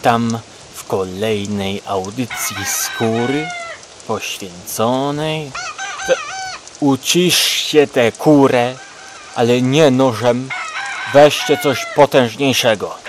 Witam w kolejnej audycji skóry poświęconej. Uciszcie tę kurę, ale nie nożem. Weźcie coś potężniejszego.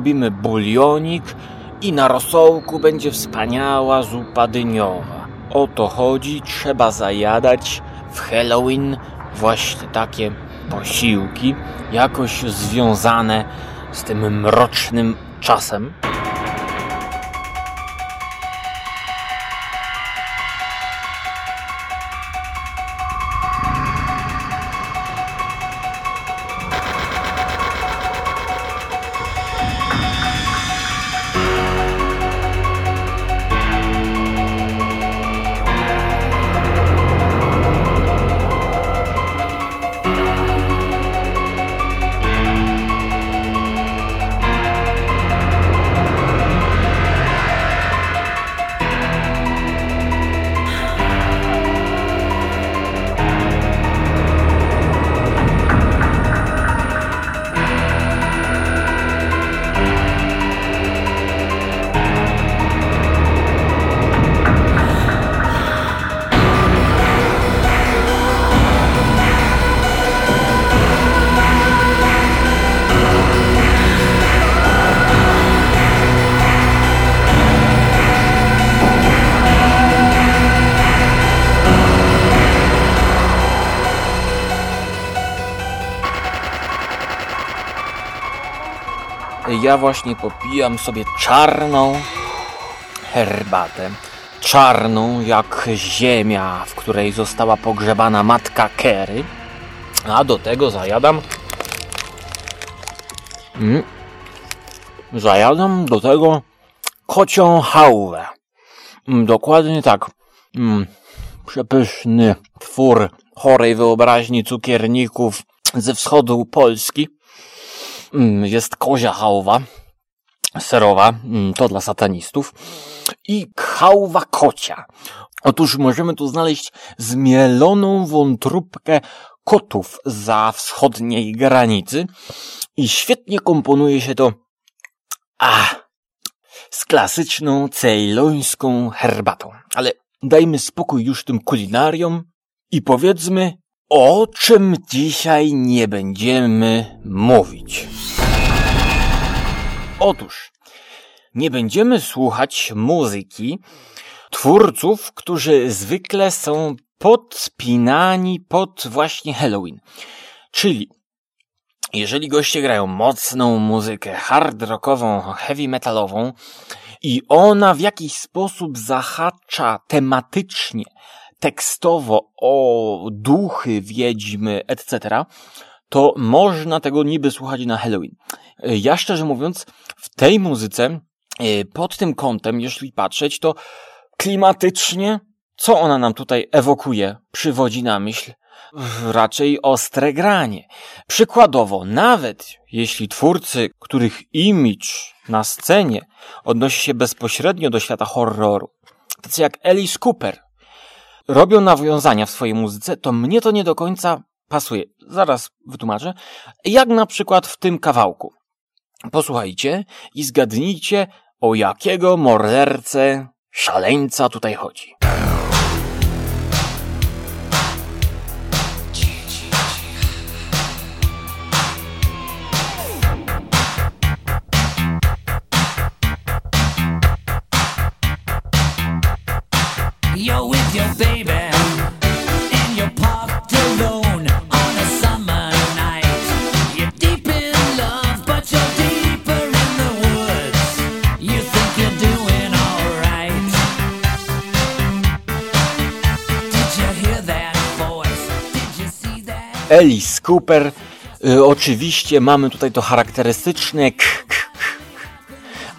Zrobimy bulionik i na rosołku będzie wspaniała zupa dyniowa. O to chodzi, trzeba zajadać w Halloween właśnie takie posiłki, jakoś związane z tym mrocznym czasem. Ja właśnie popijam sobie czarną herbatę. Czarną jak ziemia, w której została pogrzebana matka Kery. A do tego zajadam. Mm, zajadam do tego kocią hałwę. Mm, dokładnie tak. Mm, przepyszny twór chorej wyobraźni cukierników ze wschodu Polski. Mm, jest kozia chałwa serowa, mm, to dla satanistów, i chałwa kocia. Otóż możemy tu znaleźć zmieloną wątróbkę kotów za wschodniej granicy i świetnie komponuje się to a, z klasyczną cejlońską herbatą. Ale dajmy spokój już tym kulinariom i powiedzmy, o czym dzisiaj nie będziemy mówić. Otóż, nie będziemy słuchać muzyki twórców, którzy zwykle są podspinani pod właśnie Halloween. Czyli, jeżeli goście grają mocną muzykę hard rockową, heavy metalową i ona w jakiś sposób zahacza tematycznie tekstowo o duchy, wiedźmy, etc., to można tego niby słuchać na Halloween. Ja szczerze mówiąc, w tej muzyce, e, pod tym kątem, jeśli patrzeć, to klimatycznie, co ona nam tutaj ewokuje, przywodzi na myśl? Raczej ostre granie. Przykładowo, nawet jeśli twórcy, których image na scenie odnosi się bezpośrednio do świata horroru, tacy jak Alice Cooper, robią nawiązania w swojej muzyce, to mnie to nie do końca pasuje. Zaraz wytłumaczę. Jak na przykład w tym kawałku. Posłuchajcie i zgadnijcie, o jakiego mordercę, szaleńca tutaj chodzi. Alice Cooper. Y, oczywiście mamy tutaj to charakterystyczne k, k, k,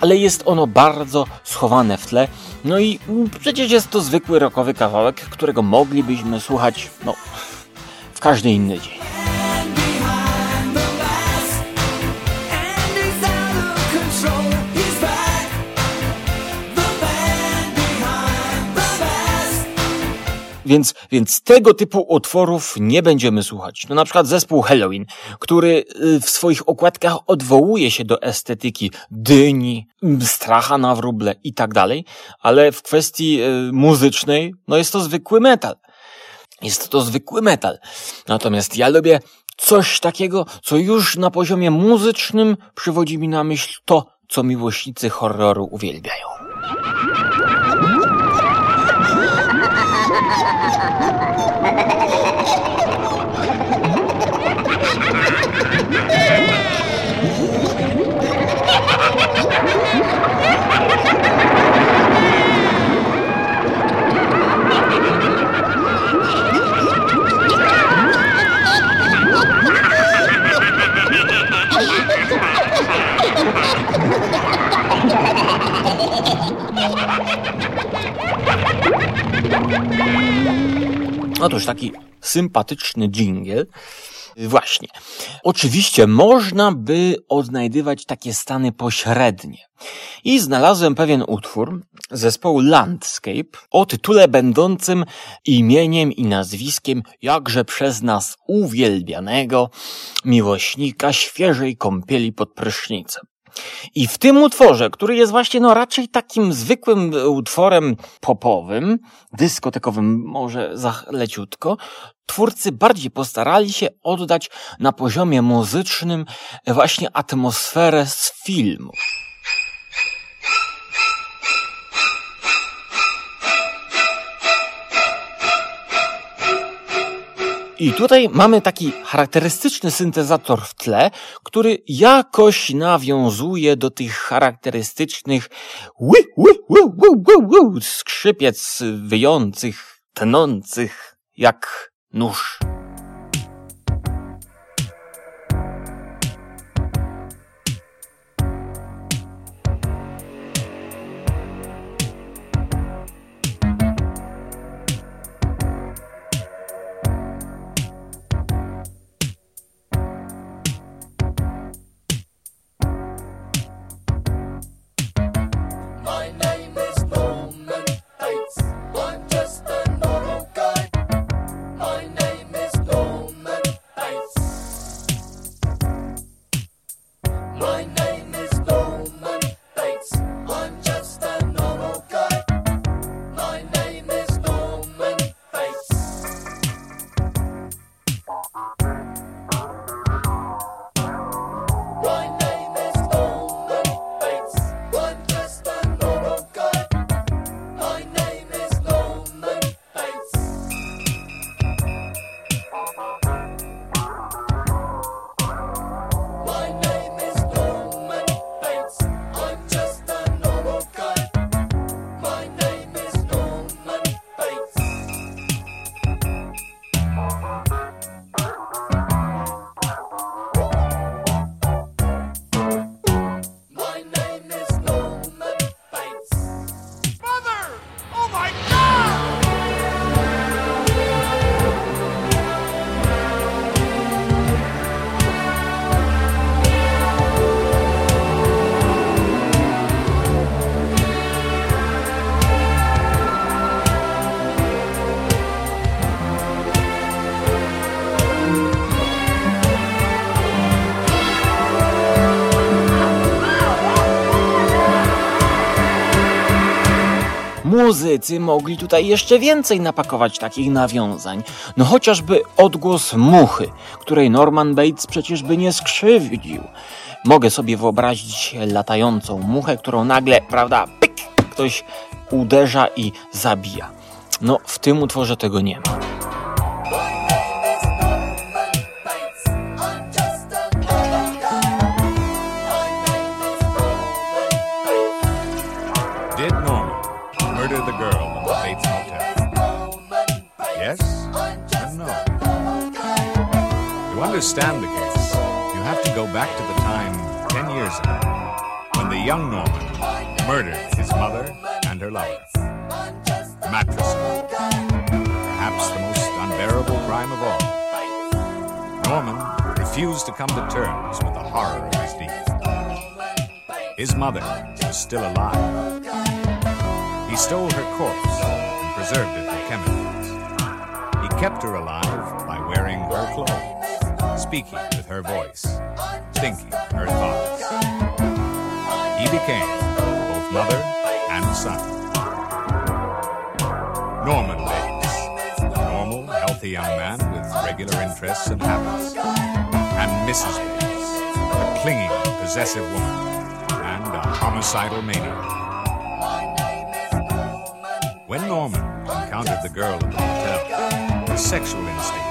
ale jest ono bardzo schowane w tle. No i przecież jest to zwykły rockowy kawałek, którego moglibyśmy słuchać no, w każdy inny dzień. Więc, więc tego typu utworów nie będziemy słuchać. No na przykład zespół Halloween, który y, w swoich okładkach odwołuje się do estetyki dyni, stracha na wróble i tak dalej, ale w kwestii y, muzycznej, no jest to zwykły metal. Jest to zwykły metal. Natomiast ja lubię coś takiego, co już na poziomie muzycznym przywodzi mi na myśl to, co miłośnicy horroru uwielbiają. Ha ha ha ha! Otóż taki sympatyczny dżingiel. Właśnie. Oczywiście można by odnajdywać takie stany pośrednie. I znalazłem pewien utwór zespołu Landscape o tytule będącym imieniem i nazwiskiem jakże przez nas uwielbianego miłośnika świeżej kąpieli pod prysznicem. I w tym utworze, który jest właśnie no raczej takim zwykłym utworem popowym, dyskotekowym może za leciutko, twórcy bardziej postarali się oddać na poziomie muzycznym właśnie atmosferę z filmu. I tutaj mamy taki charakterystyczny syntezator w tle, który jakoś nawiązuje do tych charakterystycznych ły, ły, ły, ły, ły, ły, skrzypiec wyjących, tnących jak nóż. Muzycy mogli tutaj jeszcze więcej napakować takich nawiązań. No chociażby odgłos muchy, której Norman Bates przecież by nie skrzywdził. Mogę sobie wyobrazić latającą muchę, którą nagle, prawda, pyk, ktoś uderza i zabija. No, w tym utworze tego nie ma. Understand the case, you have to go back to the time 10 years ago when the young Norman murdered his mother and her lover. Mattresses. Perhaps the most unbearable crime of all. Norman refused to come to terms with the horror of his deed. His mother was still alive. He stole her corpse and preserved it for chemicals. He kept her alive by wearing her clothes, speaking with her voice, thinking her thoughts. He became both mother and son. Norman Bates, a normal, healthy young man with regular interests and habits. And Mrs. Bates, a clinging, possessive woman and a homicidal maniac. When Norman encountered the girl at the hotel, his sexual. He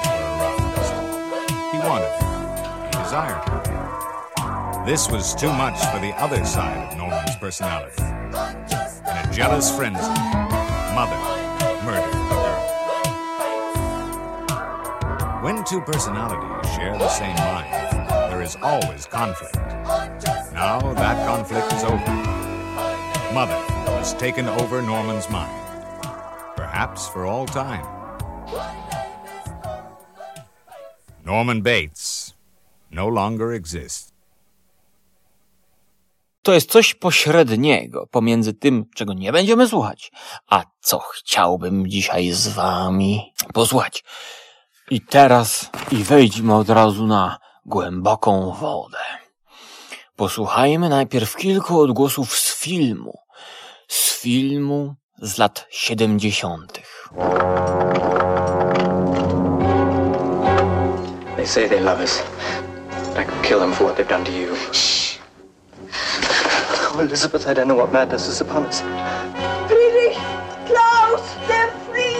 wanted her. Desired her. This was too much for the other side of Norman's personality. In a jealous frenzy, mother murdered the girl. When two personalities share the same mind, there is always conflict. Now that conflict is over. Mother has taken over Norman's mind, perhaps for all time. Norman Bates no longer exists. To jest coś pośredniego pomiędzy tym, czego nie będziemy słuchać, a co chciałbym dzisiaj z wami posłuchać. I teraz i wejdźmy od razu na głęboką wodę. Posłuchajmy najpierw kilku odgłosów z filmu. Z filmu z lat siedemdziesiątych. They say they love us. I could kill them for what they've done to you. Oh, Elizabeth, I don't know what madness is upon us. Friedrich! Klaus! They're free!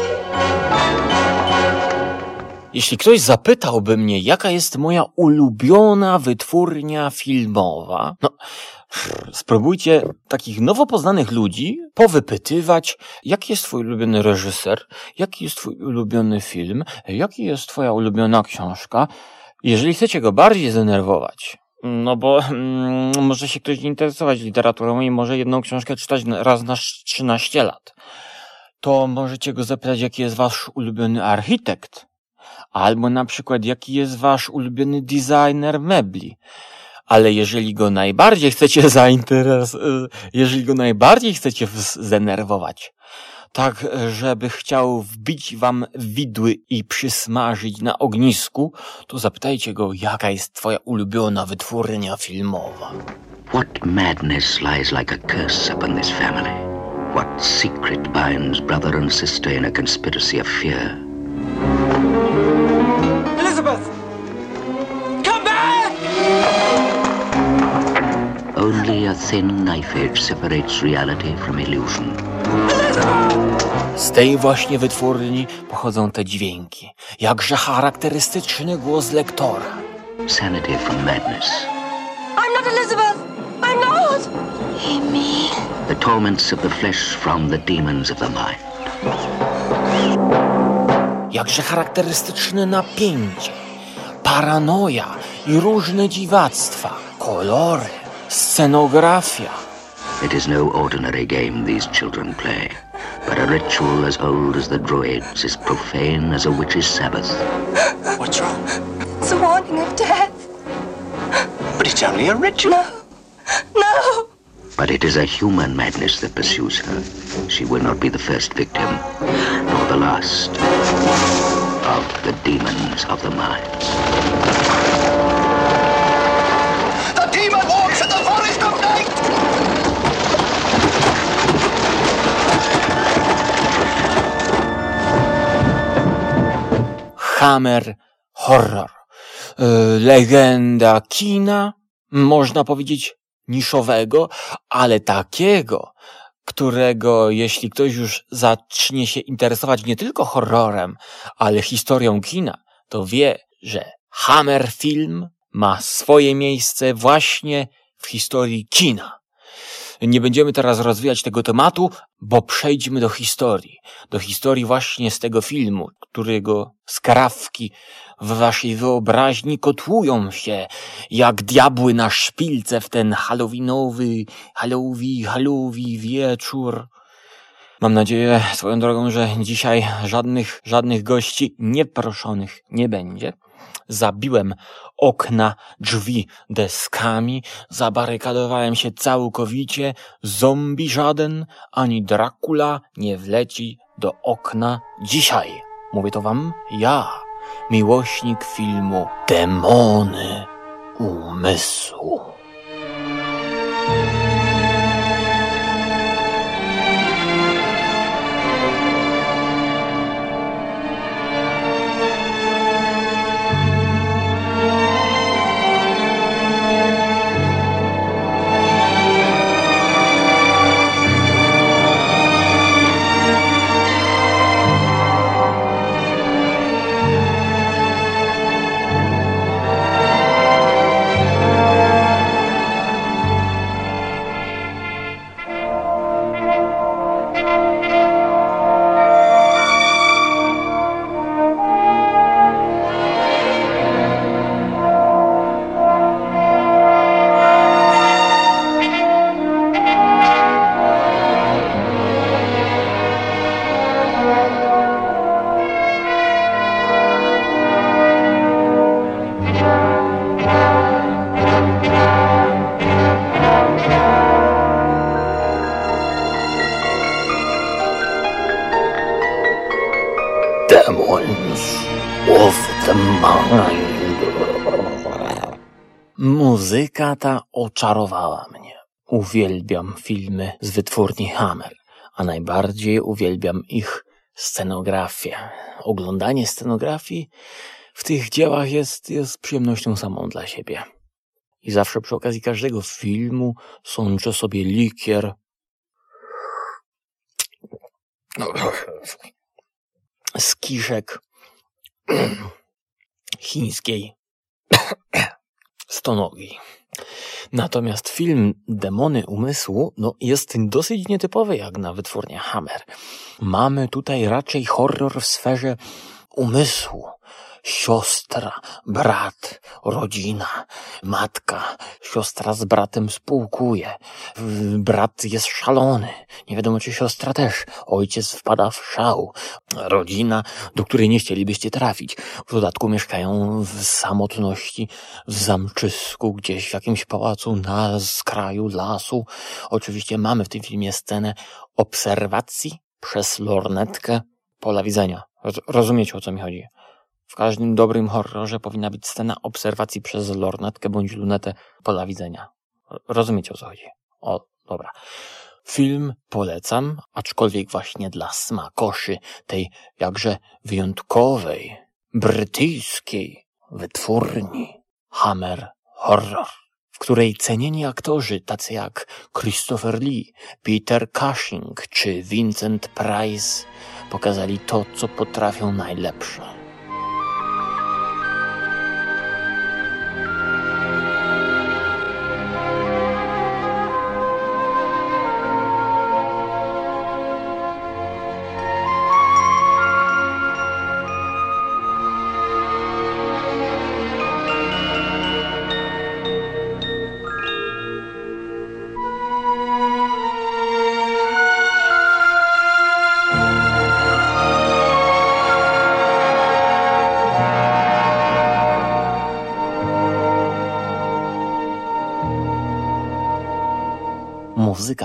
Jeśli ktoś zapytałby mnie, jaka jest moja ulubiona wytwórnia filmowa, no, spróbujcie takich nowo poznanych ludzi powypytywać, jaki jest twój ulubiony reżyser, jaki jest twój ulubiony film, jaki jest twoja ulubiona książka. Jeżeli chcecie go bardziej zdenerwować, no bo mm, może się ktoś interesować literaturą i może jedną książkę czytać raz na 13 lat, to możecie go zapytać, jaki jest wasz ulubiony architekt, albo na przykład jaki jest wasz ulubiony designer mebli. Ale jeżeli go najbardziej chcecie zainteres, y, jeżeli go najbardziej chcecie zdenerwować, tak żeby chciał wbić wam widły i przysmażyć na ognisku, to zapytajcie go, jaka jest twoja ulubiona wytwórnia filmowa. What madness lies like a curse upon this family? What secret binds brother and sister in a conspiracy of fear? Only a thin knife edge separates reality from illusion. Z tej właśnie wytwórni pochodzą te dźwięki, jakże charakterystyczny głos lektora. Sanity from madness. I'm not Elizabeth! I'm not! Amy. The torments of the flesh from the demons of the mind. Jakże charakterystyczne napięcie, paranoja i różne dziwactwa, kolory, scenografia. It is no ordinary game these children play, but a ritual as old as the Druids, as profane as a witch's Sabbath. What's wrong? It's a warning of death. But it's only a ritual. No! No! But it is a human madness that pursues her. She will not be the first victim, nor the last of the demons of the mind. Hammer horror. E, Legenda kina, można powiedzieć niszowego, ale takiego, którego jeśli ktoś już zacznie się interesować nie tylko horrorem, ale historią kina, to wie, że Hammer Film ma swoje miejsce właśnie w historii kina. Nie będziemy teraz rozwijać tego tematu, bo przejdźmy do historii. Do historii właśnie z tego filmu, którego skrawki w waszej wyobraźni kotłują się jak diabły na szpilce w ten halloweenowy, hallowi, hallowi wieczór. Mam nadzieję swoją drogą, że dzisiaj żadnych, żadnych gości nieproszonych nie będzie. Zabiłem okna, drzwi deskami, zabarykadowałem się całkowicie, zombie żaden, ani Dracula nie wleci do okna dzisiaj. Mówię to wam ja, miłośnik filmu Demony Umysłu. Muzyka ta oczarowała mnie. Uwielbiam filmy z wytwórni Hammer, a najbardziej uwielbiam ich scenografię. Oglądanie scenografii w tych dziełach jest, jest przyjemnością samą dla siebie. I zawsze przy okazji każdego filmu sączę sobie likier z kiszek chińskiej stonogi. Natomiast film Demony Umysłu no, jest dosyć nietypowy jak na wytwórnię Hammer. Mamy tutaj raczej horror w sferze umysłu. Siostra, brat, rodzina, matka. Siostra z bratem spółkuje. Brat jest szalony. Nie wiadomo, czy siostra też. Ojciec wpada w szał. Rodzina, do której nie chcielibyście trafić. W dodatku mieszkają w samotności, w zamczysku, gdzieś w jakimś pałacu na skraju lasu. Oczywiście mamy w tym filmie scenę obserwacji przez lornetkę pola widzenia. Rozumiecie, o co mi chodzi? W każdym dobrym horrorze powinna być scena obserwacji przez lornetkę bądź lunetę pola widzenia. Rozumiecie o co chodzi? O, dobra. Film polecam, aczkolwiek właśnie dla smakoszy tej jakże wyjątkowej, brytyjskiej wytwórni Hammer Horror, w której cenieni aktorzy tacy jak Christopher Lee, Peter Cushing czy Vincent Price pokazali to, co potrafią najlepsze.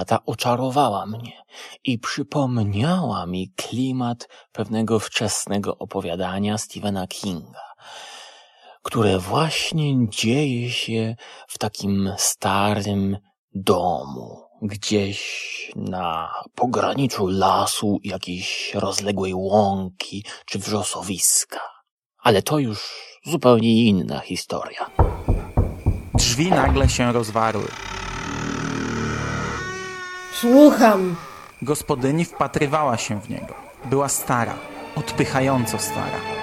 Ta oczarowała mnie i przypomniała mi klimat pewnego wczesnego opowiadania Stephena Kinga, które właśnie dzieje się w takim starym domu, gdzieś na pograniczu lasu, jakiejś rozległej łąki czy wrzosowiska. Ale to już zupełnie inna historia. Drzwi nagle się rozwarły. Słucham. Gospodyni wpatrywała się w niego. Była stara, odpychająco stara.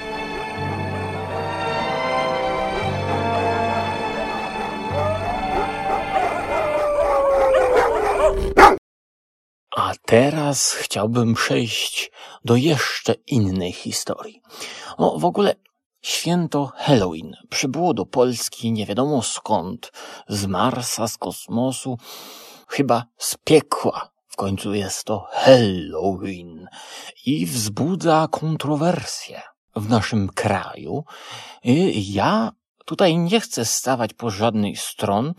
teraz chciałbym przejść do jeszcze innej historii. No, w ogóle święto Halloween przybyło do Polski nie wiadomo skąd, z Marsa, z kosmosu, chyba z piekła. W końcu jest to Halloween i wzbudza kontrowersje w naszym kraju. I ja tutaj nie chcę stawać po żadnej stron.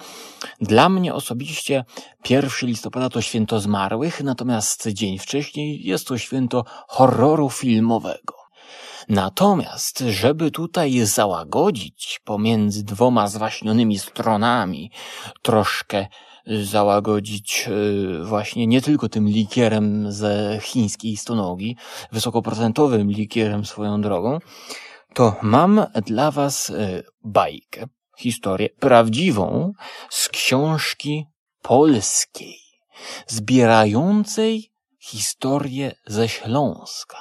Dla mnie osobiście 1 listopada to święto zmarłych, natomiast dzień wcześniej jest to święto horroru filmowego. Natomiast, żeby tutaj załagodzić pomiędzy dwoma zwaśnionymi stronami, troszkę załagodzić e, właśnie nie tylko tym likierem ze chińskiej stonogi, wysokoprocentowym likierem swoją drogą, to mam dla was e, bajkę, historię prawdziwą z książki polskiej, zbierającej historię ze Śląska.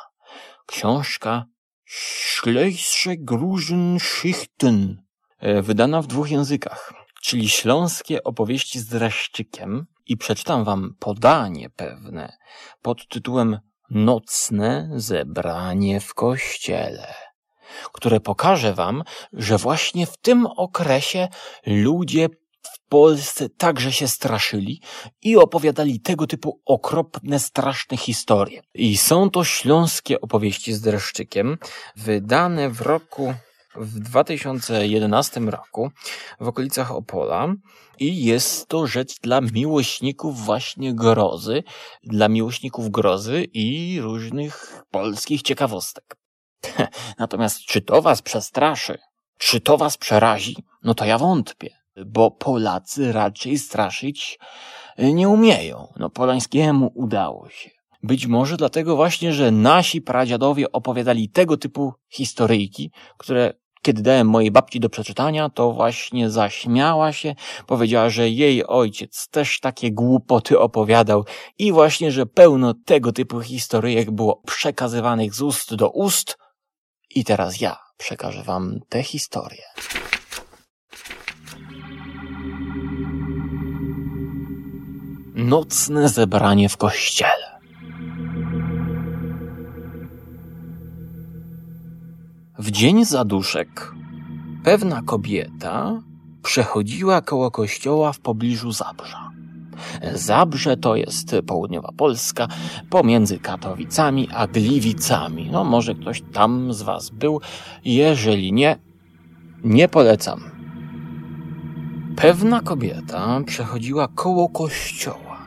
Książka Schleische Grużenschichten, e, wydana w dwóch językach, czyli śląskie opowieści z dreszczykiem i przeczytam wam podanie pewne pod tytułem Nocne zebranie w kościele które pokaże wam, że właśnie w tym okresie ludzie w Polsce także się straszyli i opowiadali tego typu okropne, straszne historie. I są to śląskie opowieści z dreszczykiem, wydane w roku w 2011 roku w okolicach Opola i jest to rzecz dla miłośników właśnie grozy, dla miłośników grozy i różnych polskich ciekawostek. Natomiast czy to was przestraszy, czy to was przerazi, no to ja wątpię, bo Polacy raczej straszyć nie umieją. No Polańskiemu udało się. Być może dlatego właśnie, że nasi pradziadowie opowiadali tego typu historyjki, które kiedy dałem mojej babci do przeczytania, to właśnie zaśmiała się, powiedziała, że jej ojciec też takie głupoty opowiadał i właśnie, że pełno tego typu historyjek było przekazywanych z ust do ust, i teraz ja przekażę wam tę historię. Nocne zebranie w kościele. W dzień zaduszek pewna kobieta przechodziła koło kościoła w pobliżu Zabrza. Zabrze to jest południowa Polska, pomiędzy Katowicami a Gliwicami. No może ktoś tam z Was był, jeżeli nie, nie polecam. Pewna kobieta przechodziła koło kościoła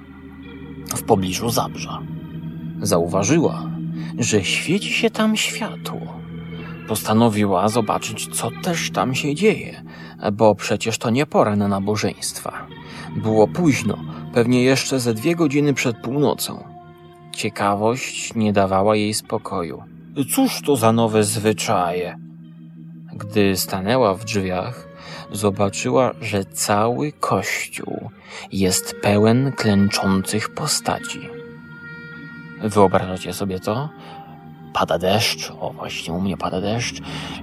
w pobliżu Zabrza. Zauważyła, że świeci się tam światło. Postanowiła zobaczyć, co też tam się dzieje, bo przecież to nie pora na nabożeństwa. Było późno, pewnie jeszcze ze dwie godziny przed północą. Ciekawość nie dawała jej spokoju. Cóż to za nowe zwyczaje? Gdy stanęła w drzwiach, zobaczyła, że cały kościół jest pełen klęczących postaci. Wyobrażacie sobie to? Pada deszcz, o właśnie u mnie pada deszcz.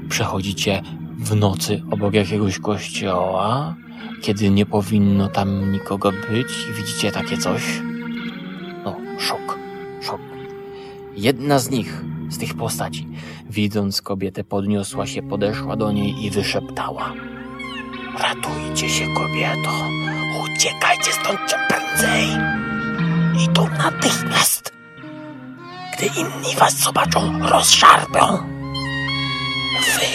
Przechodzicie w nocy obok jakiegoś kościoła, kiedy nie powinno tam nikogo być i widzicie takie coś? No, szok, szok. Jedna z nich, z tych postaci, widząc kobietę, podniosła się, podeszła do niej i wyszeptała. Ratujcie się, kobieto! Uciekajcie stąd prędzej! I to natychmiast! Gdy inni was zobaczą, rozszarpią! Wy,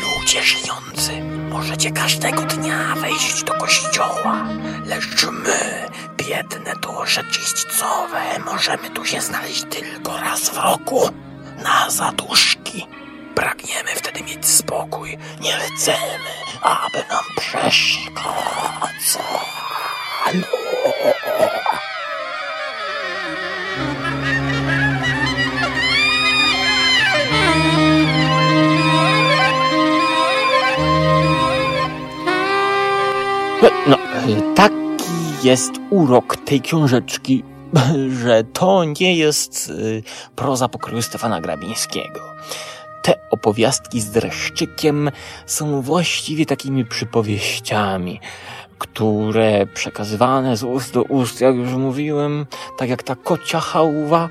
ludzie żyjący, Możecie każdego dnia wejść do kościoła, lecz my, biedne dusze czyśćcowe, możemy tu się znaleźć tylko raz w roku na zaduszki. Pragniemy wtedy mieć spokój, nie chcemy, aby nam przeszkadzano. No, taki jest urok tej książeczki, że to nie jest y, proza pokroju Stefana Grabińskiego. Te opowiastki z dreszczykiem są właściwie takimi przypowieściami. które przekazywane z ust do ust, jak już mówiłem, tak jak ta kocia hałwa,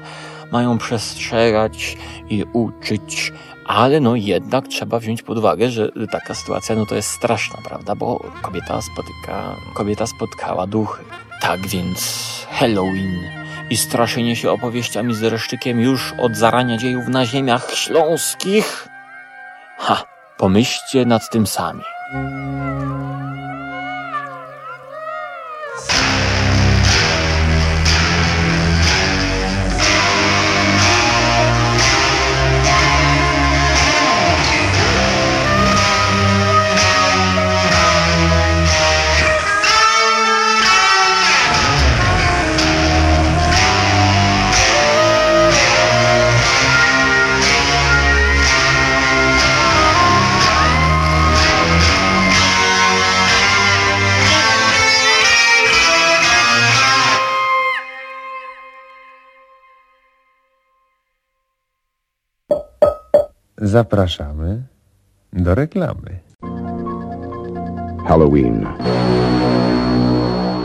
mają przestrzegać i uczyć, ale no jednak trzeba wziąć pod uwagę, że taka sytuacja no to jest straszna, prawda, bo kobieta spotyka, kobieta spotkała duchy. Tak więc Halloween i straszenie się opowieściami z reszczykiem już od zarania dziejów na ziemiach śląskich? Ha, pomyślcie nad tym sami. Zapraszamy do reklamy. Halloween.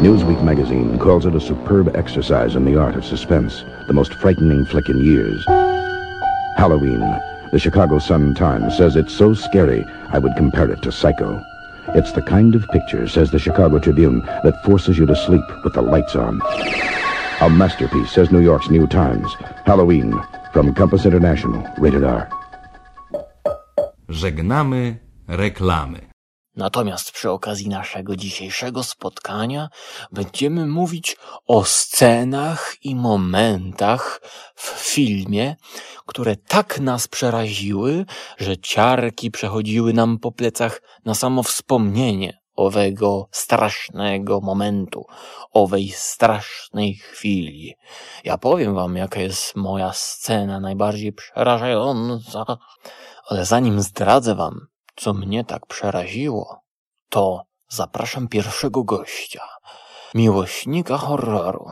Newsweek magazine calls it a superb exercise in the art of suspense, the most frightening flick in years. Halloween. The Chicago Sun-Times says it's so scary, I would compare it to Psycho. It's the kind of picture, says the Chicago Tribune, that forces you to sleep with the lights on. A masterpiece, says New York's New Times. Halloween, from Compass International, rated R. Żegnamy reklamy. Natomiast przy okazji naszego dzisiejszego spotkania będziemy mówić o scenach i momentach w filmie, które tak nas przeraziły, że ciarki przechodziły nam po plecach na samo wspomnienie owego strasznego momentu, owej strasznej chwili. Ja powiem wam, jaka jest moja scena najbardziej przerażająca, ale zanim zdradzę wam, co mnie tak przeraziło, to zapraszam pierwszego gościa, miłośnika horroru,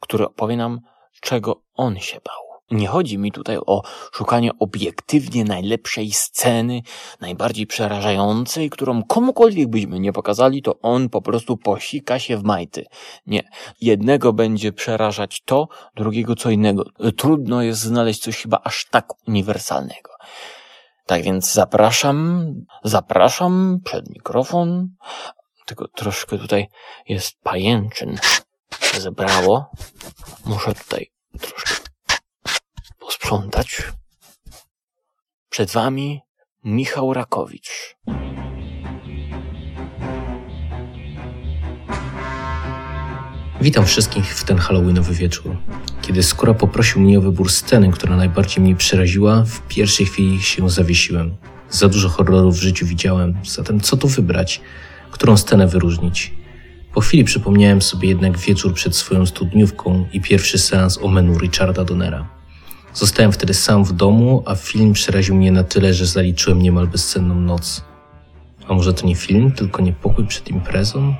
który opowie nam, czego on się bał. Nie chodzi mi tutaj o szukanie obiektywnie najlepszej sceny, najbardziej przerażającej, którą komukolwiek byśmy nie pokazali, to on po prostu posika się w majty. Nie. Jednego będzie przerażać to, drugiego co innego. Trudno jest znaleźć coś chyba aż tak uniwersalnego. Tak więc zapraszam, zapraszam przed mikrofon. Tylko troszkę tutaj jest pajęczyn zebrało. Muszę tutaj troszkę posprzątać. Przed wami Michał Rakowicz. Witam wszystkich w ten halloweenowy wieczór. Kiedy Skóra poprosił mnie o wybór sceny, która najbardziej mnie przeraziła, w pierwszej chwili się zawiesiłem. Za dużo horrorów w życiu widziałem, zatem co tu wybrać? Którą scenę wyróżnić? Po chwili przypomniałem sobie jednak wieczór przed swoją studniówką i pierwszy seans o menu Richarda Donnera. Zostałem wtedy sam w domu, a film przeraził mnie na tyle, że zaliczyłem niemal bezcenną noc. A może to nie film, tylko niepokój przed imprezą?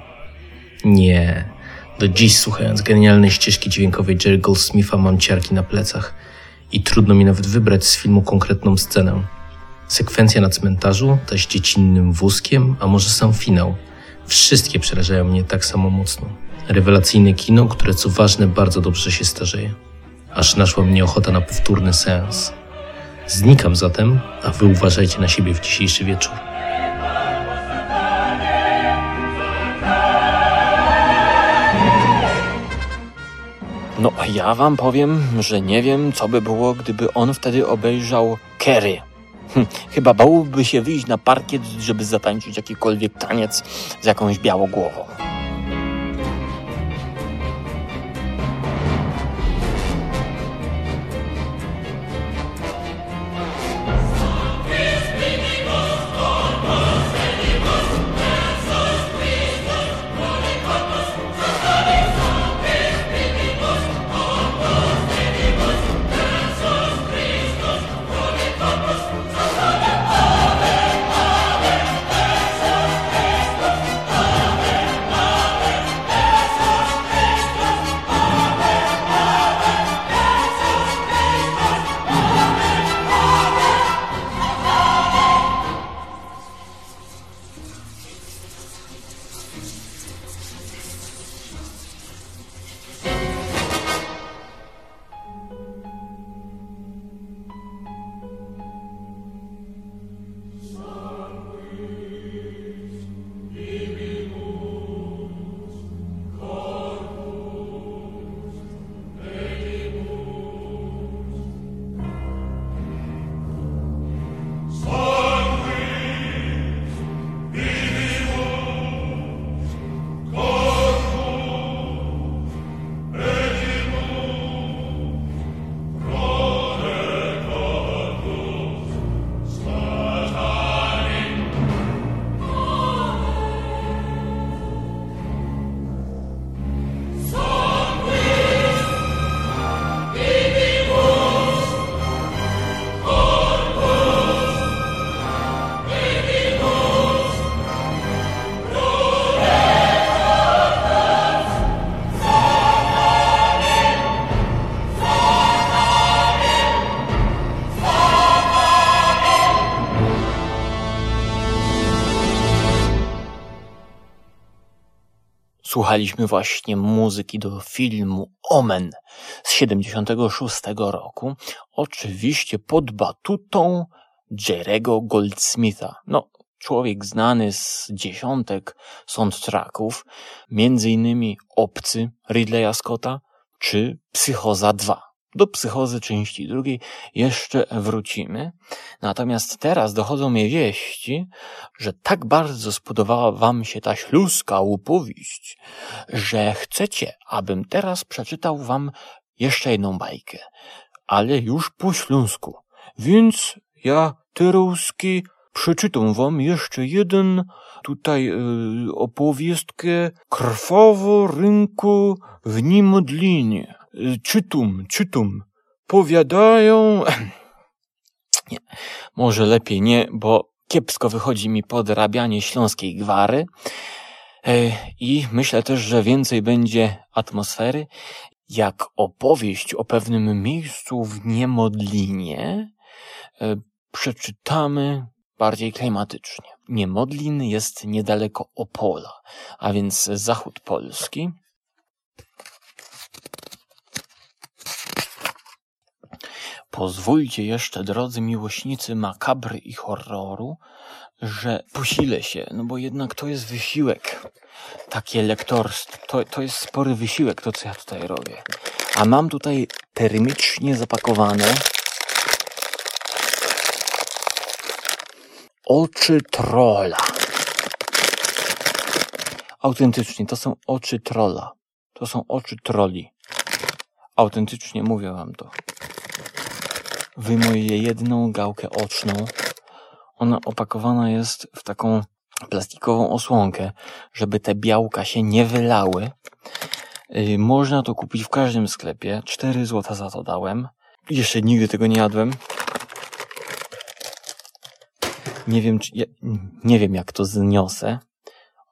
Nie, do dziś słuchając genialnej ścieżki dźwiękowej Jerry Goldsmitha mam ciarki na plecach i trudno mi nawet wybrać z filmu konkretną scenę. Sekwencja na cmentarzu, ta z dziecinnym wózkiem, a może sam finał. Wszystkie przerażają mnie tak samo mocno. Rewelacyjne kino, które co ważne bardzo dobrze się starzeje. Aż naszła mnie ochota na powtórny seans. Znikam zatem, a wy uważajcie na siebie w dzisiejszy wieczór. No, ja wam powiem, że nie wiem, co by było, gdyby on wtedy obejrzał Kerry. Hm, chyba bałby się wyjść na parkiet, żeby zatańczyć jakikolwiek taniec z jakąś białogłową. Słuchaliśmy właśnie muzyki do filmu Omen z 76 roku, oczywiście pod batutą Jerego Goldsmitha. No, człowiek znany z dziesiątek soundtracków, między innymi Obcy Ridleya Scotta czy Psychoza 2. Do psychozy części drugiej jeszcze wrócimy. Natomiast teraz dochodzą mnie wieści, że tak bardzo spodobała wam się ta śluska opowieść, że chcecie, abym teraz przeczytał wam jeszcze jedną bajkę, ale już po śląsku. Więc ja teraz przeczytam wam jeszcze jeden tutaj y, opowieστkę krwawo rynku w Nimodlinie. Czytum, czytum. Powiadają... Nie, może lepiej nie, bo kiepsko wychodzi mi podrabianie śląskiej gwary. E, I myślę też, że więcej będzie atmosfery, jak opowieść o pewnym miejscu w Niemodlinie e, przeczytamy bardziej klimatycznie. Niemodlin jest niedaleko Opola, a więc zachód Polski. Pozwólcie jeszcze, drodzy miłośnicy makabry i horroru, że posilę się, no bo jednak to jest wysiłek. Takie lektorstwo, to, to jest spory wysiłek, to co ja tutaj robię. A mam tutaj termicznie zapakowane oczy trola. Autentycznie, to są oczy trola. To są oczy troli. Autentycznie mówię wam to. Wyjmuję jedną gałkę oczną. Ona opakowana jest w taką plastikową osłonkę, żeby te białka się nie wylały. Yy, można to kupić w każdym sklepie. 4 zł za to dałem. Jeszcze nigdy tego nie jadłem. Nie wiem, czy, nie wiem jak to zniosę.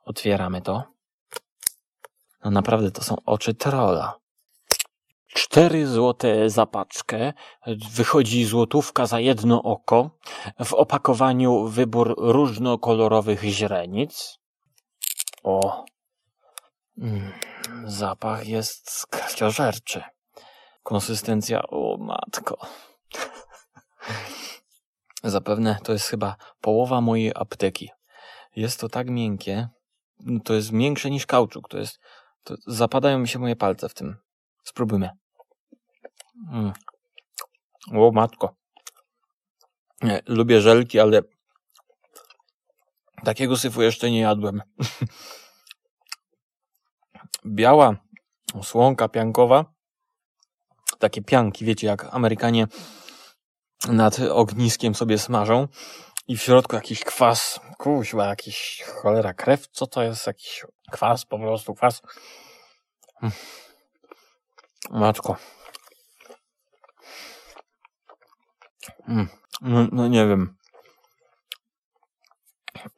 Otwieramy to. No naprawdę to są oczy trola. Cztery złote za paczkę. Wychodzi złotówka za jedno oko. W opakowaniu wybór różnokolorowych źrenic. O. Mm, zapach jest krwiożerczy. Konsystencja, o matko. Zapewne to jest chyba połowa mojej apteki. Jest to tak miękkie, to jest większe niż kauczuk, to jest, to zapadają mi się moje palce w tym. Spróbujmy. Mm. O matko. Nie, lubię żelki, ale takiego syfu jeszcze nie jadłem. Biała słonka piankowa. Takie pianki, wiecie, jak Amerykanie nad ogniskiem sobie smażą i w środku jakiś kwas, kuźwa, jakiś cholera krew, co to jest? Jakiś kwas, po prostu kwas. Hmm. Matko. Mm. No, no, nie wiem.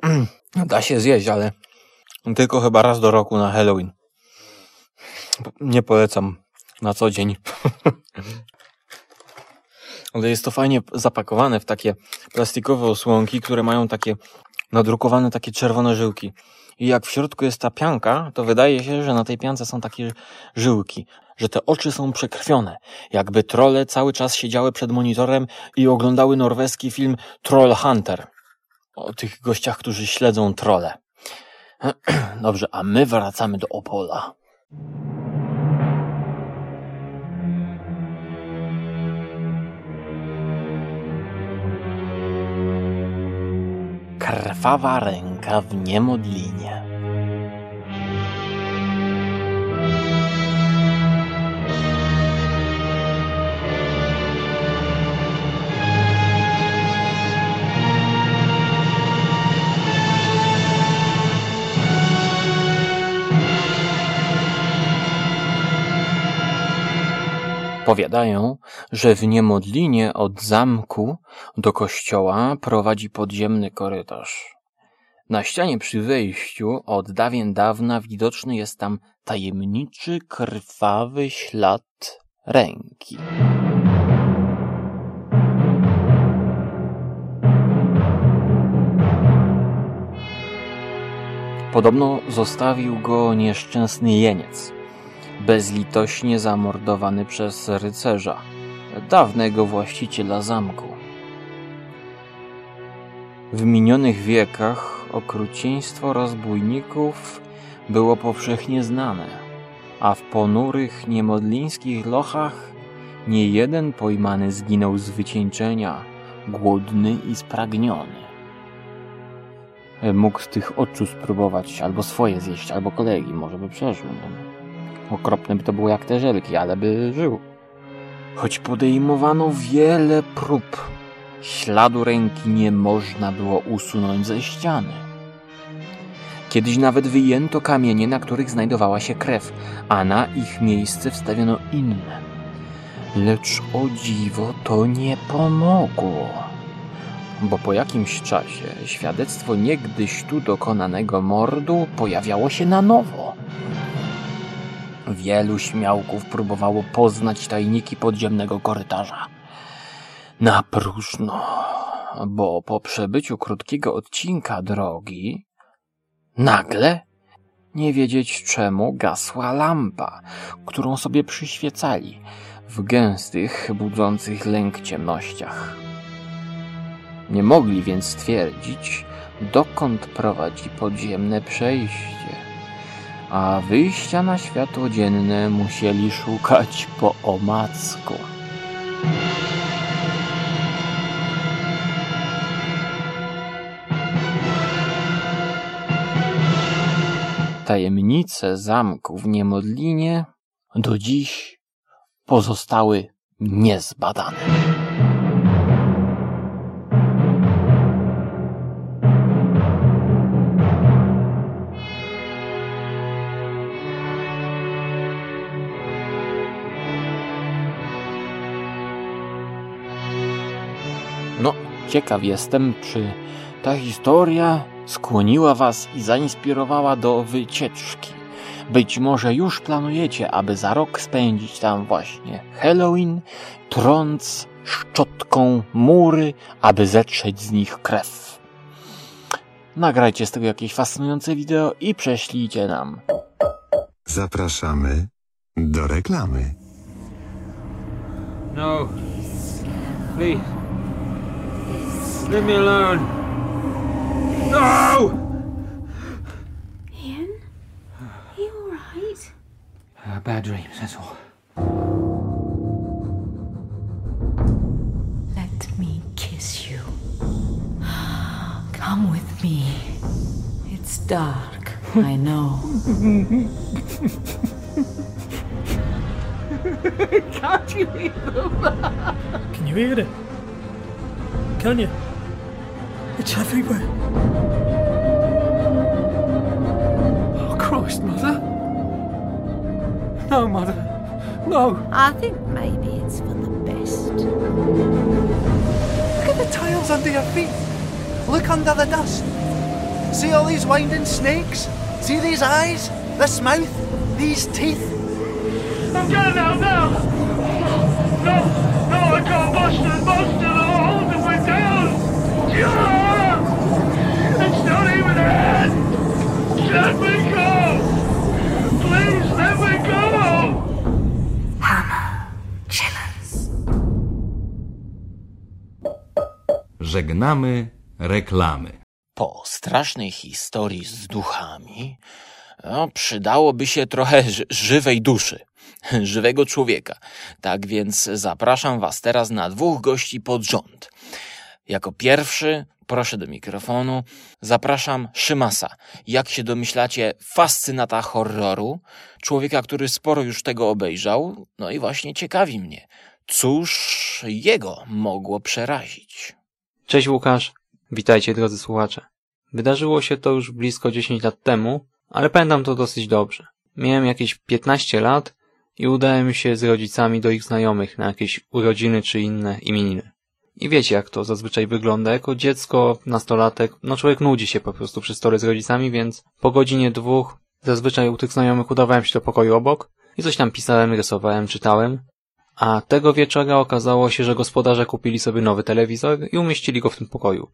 Mm. Da się zjeść, ale tylko chyba raz do roku na Halloween. Nie polecam na co dzień. ale jest to fajnie zapakowane w takie plastikowe osłonki, które mają takie nadrukowane takie czerwone żyłki. I jak w środku jest ta pianka, to wydaje się, że na tej piance są takie żyłki, że te oczy są przekrwione, jakby trole cały czas siedziały przed monitorem i oglądały norweski film Troll Hunter. O tych gościach, którzy śledzą trole. Dobrze, a my wracamy do Opola. Krwawa ręka w niemodlinie. Powiadają, że w Niemodlinie od zamku do kościoła prowadzi podziemny korytarz. Na ścianie przy wejściu od dawien dawna widoczny jest tam tajemniczy, krwawy ślad ręki. Podobno zostawił go nieszczęsny jeniec, bezlitośnie zamordowany przez rycerza, dawnego właściciela zamku. W minionych wiekach okrucieństwo rozbójników było powszechnie znane, a w ponurych, niemodlińskich lochach nie jeden pojmany zginął z wycieńczenia, głodny i spragniony. Mógł z tych oczu spróbować albo swoje zjeść, albo kolegi, może by przeżył. No. Okropne by to było jak te żelki, ale by żył. Choć podejmowano wiele prób, śladu ręki nie można było usunąć ze ściany. Kiedyś nawet wyjęto kamienie, na których znajdowała się krew, a na ich miejsce wstawiono inne. Lecz o dziwo to nie pomogło, bo po jakimś czasie świadectwo niegdyś tu dokonanego mordu pojawiało się na nowo. Wielu śmiałków próbowało poznać tajniki podziemnego korytarza. Na próżno, bo po przebyciu krótkiego odcinka drogi nagle, nie wiedzieć czemu, gasła lampa, którą sobie przyświecali w gęstych, budzących lęk ciemnościach. Nie mogli więc stwierdzić, dokąd prowadzi podziemne przejście, a wyjścia na światło dzienne musieli szukać po omacku. Tajemnice zamku w Niemodlinie do dziś pozostały niezbadane. Ciekaw jestem, czy ta historia skłoniła Was i zainspirowała do wycieczki. Być może już planujecie, aby za rok spędzić tam właśnie Halloween, trąc szczotką mury, aby zetrzeć z nich krew. Nagrajcie z tego jakieś fascynujące wideo i prześlijcie nam. Zapraszamy do reklamy. No. Please. Leave me alone. No! Ian? Are you alright? Uh, bad dreams, that's all. Let me kiss you. Come with me. It's dark, I know. Can't you hear them? Can you hear it? Can you? It's everywhere. Oh, Christ, Mother. No, Mother. No. I think maybe it's for the best. Look at the tiles under your feet. Look under the dust. See all these winding snakes? See these eyes? This mouth? These teeth? I'm getting out now! No! No, I can't bust it! Bust it! I'll hold it way down! Yeah! Let me go! Please let me go! Żegnamy reklamy. Po strasznej historii z duchami no, przydałoby się trochę ży- żywej duszy, żywego człowieka. Tak więc zapraszam Was teraz na dwóch gości pod rząd. Jako pierwszy, proszę do mikrofonu, zapraszam Szymasa. Jak się domyślacie, fascynata horroru, człowieka, który sporo już tego obejrzał, no i właśnie ciekawi mnie, cóż jego mogło przerazić. Cześć Łukasz, witajcie drodzy słuchacze. Wydarzyło się to już blisko 10 lat temu, ale pamiętam to dosyć dobrze. Miałem jakieś 15 lat i udałem się z rodzicami do ich znajomych na jakieś urodziny czy inne imieniny. I wiecie jak to zazwyczaj wygląda, jako dziecko, nastolatek, no człowiek nudzi się po prostu przy stole z rodzicami, więc po godzinie dwóch zazwyczaj u tych znajomych udawałem się do pokoju obok i coś tam pisałem, rysowałem, czytałem. A tego wieczora okazało się, że gospodarze kupili sobie nowy telewizor i umieścili go w tym pokoju.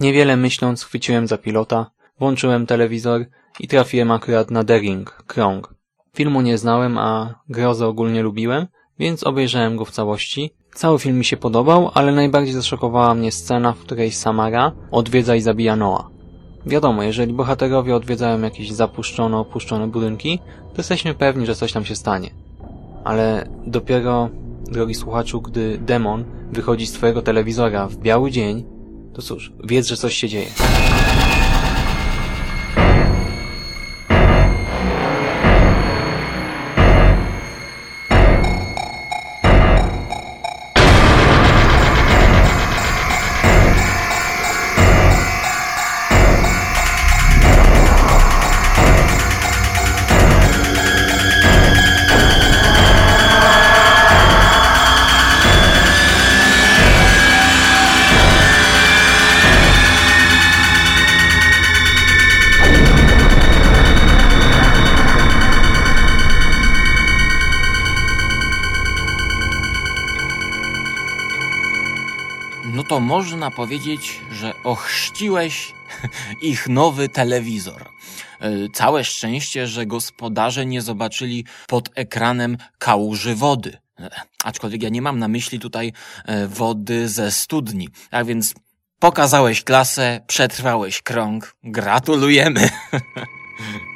Niewiele myśląc, chwyciłem za pilota, Włączyłem telewizor i trafiłem akurat na The Ring, Krąg. Filmu nie znałem, a grozę ogólnie lubiłem, więc obejrzałem go w całości. Cały film mi się podobał, ale najbardziej zaszokowała mnie scena, w której Samara odwiedza i zabija Noa. Wiadomo, jeżeli bohaterowie odwiedzają jakieś zapuszczone, opuszczone budynki, to jesteśmy pewni, że coś tam się stanie. Ale dopiero, drogi słuchaczu, gdy demon wychodzi z twojego telewizora w biały dzień, to cóż, wiedz, że coś się dzieje. Można powiedzieć, że ochrzciłeś ich nowy telewizor. E, Całe szczęście, że gospodarze nie zobaczyli pod ekranem kałuży wody. E, Aczkolwiek ja nie mam na myśli tutaj e, wody ze studni. A więc pokazałeś klasę, przetrwałeś krąg. Gratulujemy.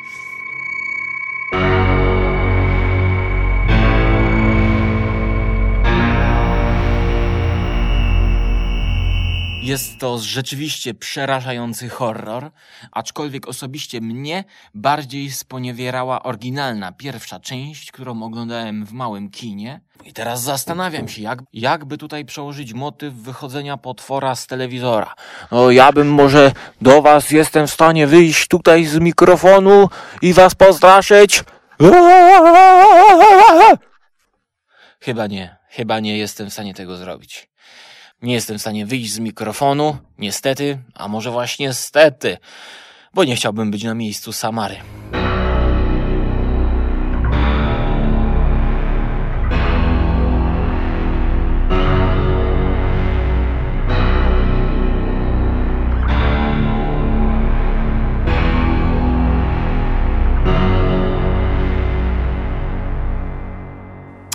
Jest to rzeczywiście przerażający horror, aczkolwiek osobiście mnie bardziej sponiewierała oryginalna pierwsza część, którą oglądałem w małym kinie. I teraz zastanawiam się, jak, jakby tutaj przełożyć motyw wychodzenia potwora z telewizora. No, ja bym może do was jestem w stanie wyjść tutaj z mikrofonu i was postraszyć. Chyba nie, chyba nie jestem w stanie tego zrobić. Nie jestem w stanie wyjść z mikrofonu, niestety, a może właśnie stety, bo nie chciałbym być na miejscu Samary.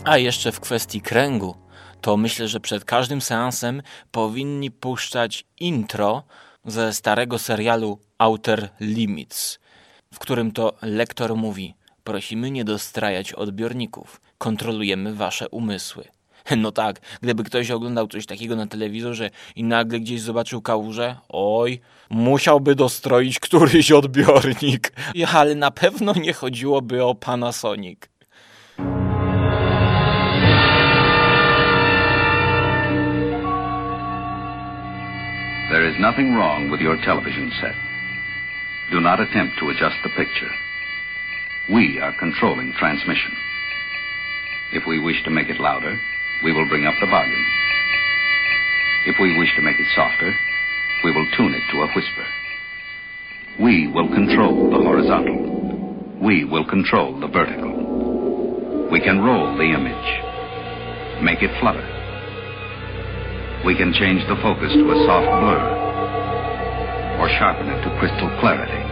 A jeszcze w kwestii kręgu, to myślę, że przed każdym seansem powinni puszczać intro ze starego serialu Outer Limits, w którym to lektor mówi: Prosimy nie dostrajać odbiorników, kontrolujemy wasze umysły. No tak, gdyby ktoś oglądał coś takiego na telewizorze i nagle gdzieś zobaczył kałużę, oj, musiałby dostroić któryś odbiornik. Ale na pewno nie chodziłoby o Panasonic. There is nothing wrong with your television set. Do not attempt to adjust the picture. We are controlling transmission. If we wish to make it louder, we will bring up the volume. If we wish to make it softer, we will tune it to a whisper. We will control the horizontal. We will control the vertical. We can roll the image, make it flutter. We can change the focus to a soft blur or sharpen it to crystal clarity.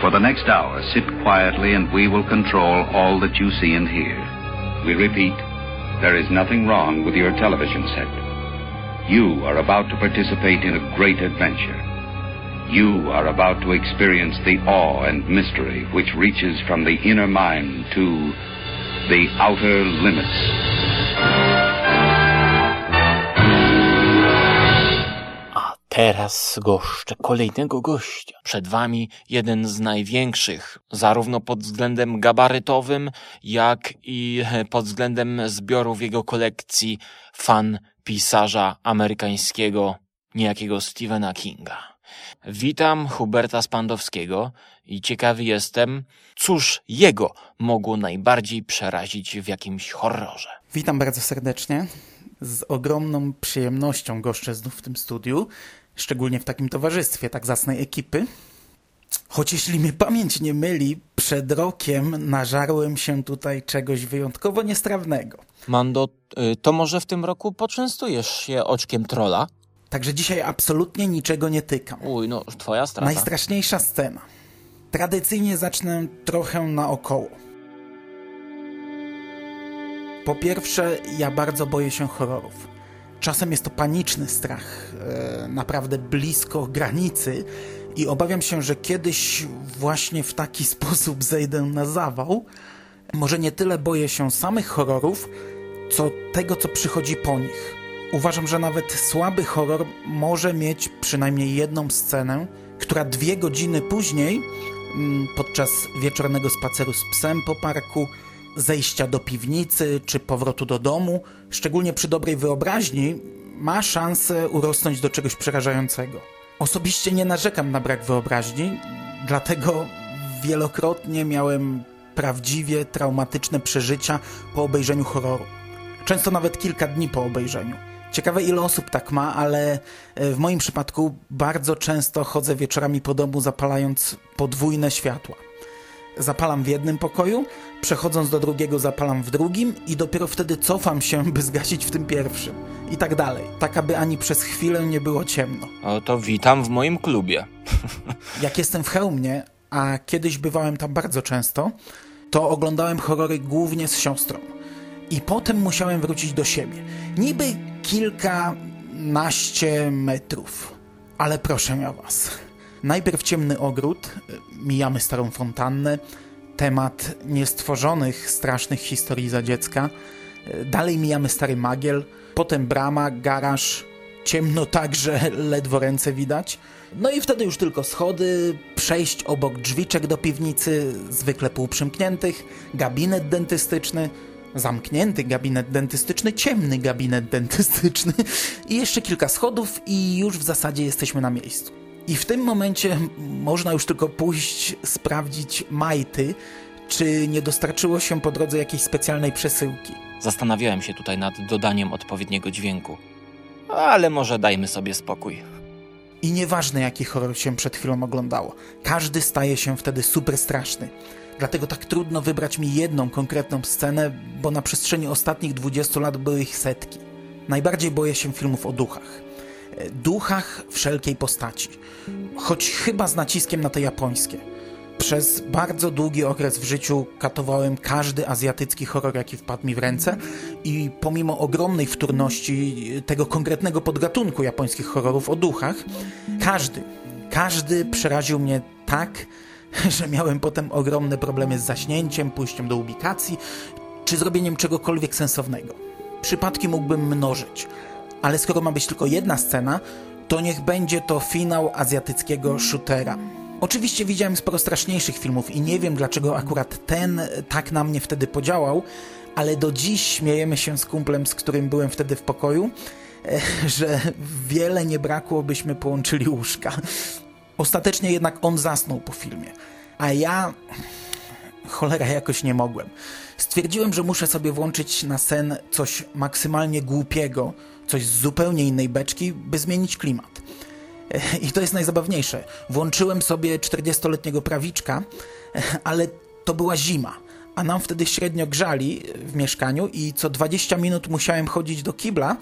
For the next hour, sit quietly and we will control all that you see and hear. We repeat, there is nothing wrong with your television set. You are about to participate in a great adventure. You are about to experience the awe and mystery which reaches from the inner mind to the outer limits. Teraz goszczę kolejnego gościa. Przed wami jeden z największych, zarówno pod względem gabarytowym, jak i pod względem zbiorów jego kolekcji fan pisarza amerykańskiego, niejakiego Stephena Kinga. Witam Huberta Spandowskiego i ciekawy jestem, cóż jego mogło najbardziej przerazić w jakimś horrorze. Witam bardzo serdecznie. Z ogromną przyjemnością goszczę znów w tym studiu, szczególnie w takim towarzystwie tak zacnej ekipy. Choć jeśli mnie pamięć nie myli, przed rokiem nażarłem się tutaj czegoś wyjątkowo niestrawnego. Mando, y, to może w tym roku poczęstujesz się oczkiem trola? Także dzisiaj absolutnie niczego nie tykam. Uj, no twoja strata. Najstraszniejsza scena. Tradycyjnie zacznę trochę naokoło. Po pierwsze, ja bardzo boję się horrorów. Czasem jest to paniczny strach, e, naprawdę blisko granicy, i obawiam się, że kiedyś właśnie w taki sposób zejdę na zawał. Może nie tyle boję się samych horrorów, co tego, co przychodzi po nich. Uważam, że nawet słaby horror może mieć przynajmniej jedną scenę, która dwie godziny później, mm, podczas wieczornego spaceru z psem po parku, zejścia do piwnicy czy powrotu do domu, szczególnie przy dobrej wyobraźni, ma szansę urosnąć do czegoś przerażającego. Osobiście nie narzekam na brak wyobraźni, dlatego wielokrotnie miałem prawdziwie traumatyczne przeżycia po obejrzeniu horroru. Często nawet kilka dni po obejrzeniu. Ciekawe ile osób tak ma, ale e, w moim przypadku bardzo często chodzę wieczorami po domu zapalając podwójne światła. Zapalam w jednym pokoju, przechodząc do drugiego zapalam w drugim i dopiero wtedy cofam się, by zgasić w tym pierwszym. I tak dalej. Tak, aby ani przez chwilę nie było ciemno. O to witam w moim klubie. Jak jestem w Chełmie, a kiedyś bywałem tam bardzo często, to oglądałem horrory głównie z siostrą. I potem musiałem wrócić do siebie. Niby kilkanaście metrów. Ale proszę ja was. Najpierw ciemny ogród, mijamy starą fontannę, temat niestworzonych strasznych historii za dziecka. Dalej mijamy stary magiel, potem brama, garaż, ciemno tak, że ledwo ręce widać. No i wtedy już tylko schody, przejść obok drzwiczek do piwnicy, zwykle półprzymkniętych, gabinet dentystyczny, zamknięty gabinet dentystyczny, ciemny gabinet dentystyczny i jeszcze kilka schodów i już w zasadzie jesteśmy na miejscu. I w tym momencie można już tylko pójść sprawdzić majty, czy nie dostarczyło się po drodze jakiejś specjalnej przesyłki. Zastanawiałem się tutaj nad dodaniem odpowiedniego dźwięku. Ale może dajmy sobie spokój. I nieważne jaki horror się przed chwilą oglądało, każdy staje się wtedy super straszny. Dlatego tak trudno wybrać mi jedną konkretną scenę, bo na przestrzeni ostatnich 20 lat były ich setki. Najbardziej boję się filmów o duchach. Duchach wszelkiej postaci. Choć chyba z naciskiem na te japońskie. Przez bardzo długi okres w życiu katowałem każdy azjatycki horror, jaki wpadł mi w ręce i pomimo ogromnej wtórności tego konkretnego podgatunku japońskich horrorów o duchach, każdy, każdy przeraził mnie tak, że miałem potem ogromne problemy z zaśnięciem, pójściem do ubikacji, czy zrobieniem czegokolwiek sensownego. Przypadki mógłbym mnożyć, ale skoro ma być tylko jedna scena, to niech będzie to finał azjatyckiego shootera. Oczywiście widziałem sporo straszniejszych filmów i nie wiem dlaczego akurat ten tak na mnie wtedy podziałał, ale do dziś śmiejemy się z kumplem, z którym byłem wtedy w pokoju, że wiele nie brakło, byśmy połączyli łóżka. Ostatecznie jednak on zasnął po filmie, a ja cholera jakoś nie mogłem. Stwierdziłem, że muszę sobie włączyć na sen coś maksymalnie głupiego, coś z zupełnie innej beczki, by zmienić klimat. I to jest najzabawniejsze. Włączyłem sobie 40-letniego prawiczka, ale to była zima, a nam wtedy średnio grzali w mieszkaniu i co 20 minut musiałem chodzić do kibla